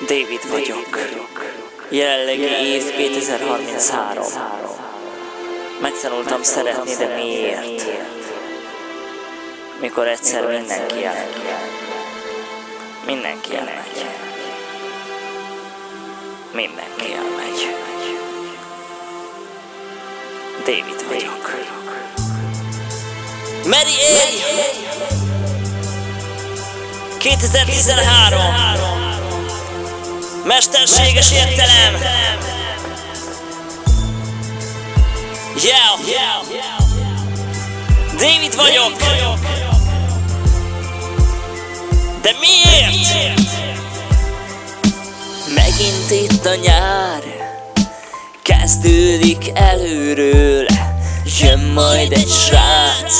David vagyok. Jelenlegi év 2033. Megtanultam szeretni, de miért? Mikor egyszer mindenki elmegy. Mindenki elmegy. Mindenki elmegy. David vagyok. Mary A. 2013 Mesterséges értelem. Yeah. David vagyok. De miért? Megint itt a nyár. Kezdődik előről. Jön majd egy srác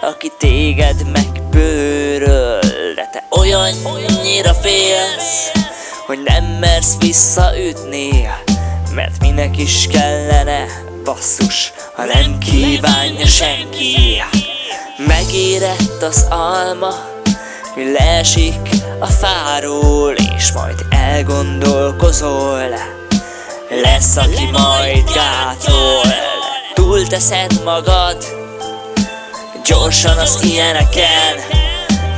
Aki téged megbőröl. De te olyannyira félsz Hogy nem mersz visszaütni Mert minek is kellene Basszus, ha nem kívánja senki. Megérett az alma Mi leesik a fáról És majd elgondolkozol. Lesz, aki majd gátol. Túlteszed magad Gyorsan az ilyeneken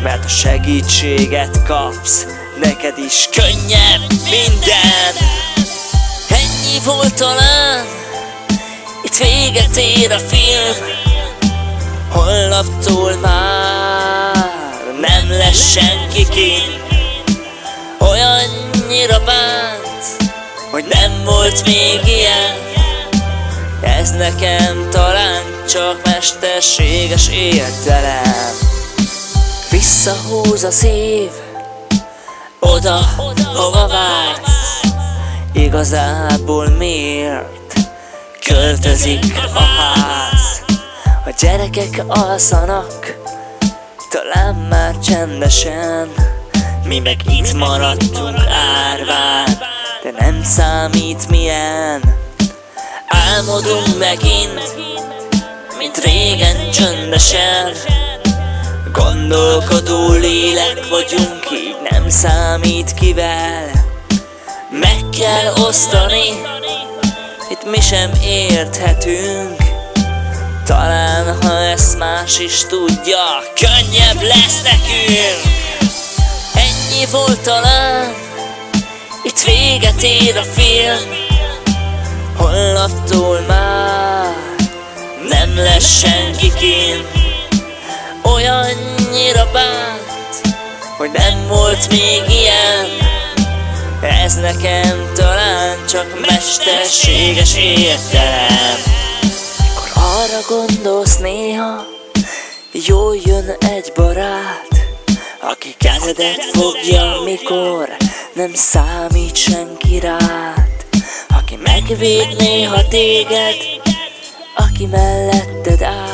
Mert a segítséget kapsz Neked is könnyebb minden. Ennyi volt talán Itt véget ér a film. Holnaptól már Nem lesz senki kint. Olyannyira bánt Hogy nem volt még ilyen. Ez nekem talán csak mesterséges értelem. Visszahúz a szív Oda, hova vágysz? Igazából miért Költözik a ház? A gyerekek alszanak Talán már csendesen Mi meg itt maradtunk árván De nem számít milyen. Álmodunk megint, mint régen csöndesen Gondolkodó lélek vagyunk, így nem számít kivel. Meg kell osztani, itt mi sem érthetünk. Talán ha ezt más is tudja, könnyebb lesz nekünk. Ennyi volt talán, itt véget ér a film. Holnaptól már nem lesz senki kint Olyannyira bánt, hogy nem volt még ilyen. Ez nekem talán csak mesterséges értelem. Mikor arra gondolsz néha, jól jön egy barát Aki kezedet fogja, mikor nem számít senki rád. Aki megvéd néha téged, aki melletted áll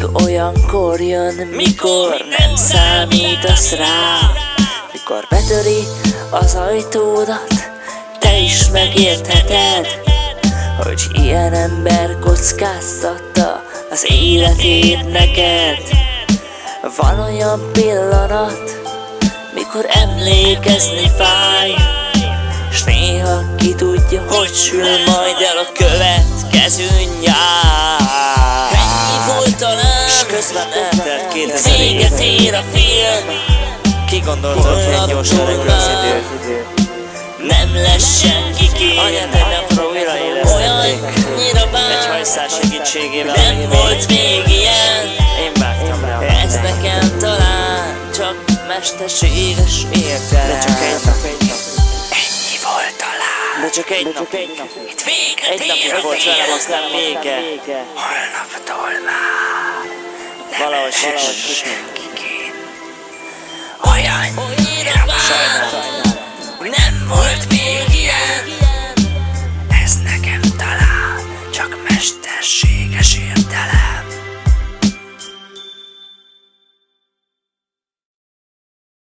mindig olyankor jön, mikor nem számítasz rá. Mikor betöri az ajtódat, te is megértheted Hogy ilyen ember kockáztatta az életét neked. Van olyan pillanat, mikor emlékezni fáj s néha ki tudja, hogy sül majd el a következő nyár közben eltelt 2000 Véget ér a film. Ki gondolta, hogy ilyen gyorsan repül az idő? Nem lesz senki ki egy napra újraélesztették Olyannyira Egy bár hajszál segítségével Nem volt még ilyen. Én vágtam a Ez nekem talán csak mesterséges értelem. De csak egy nap, egy nap Ennyi volt talán De csak egy nap, egy nap. Itt véget Egy a volt velem, aztán vége. Holnaptól már Valahogy valahogy senki kint Olyannyira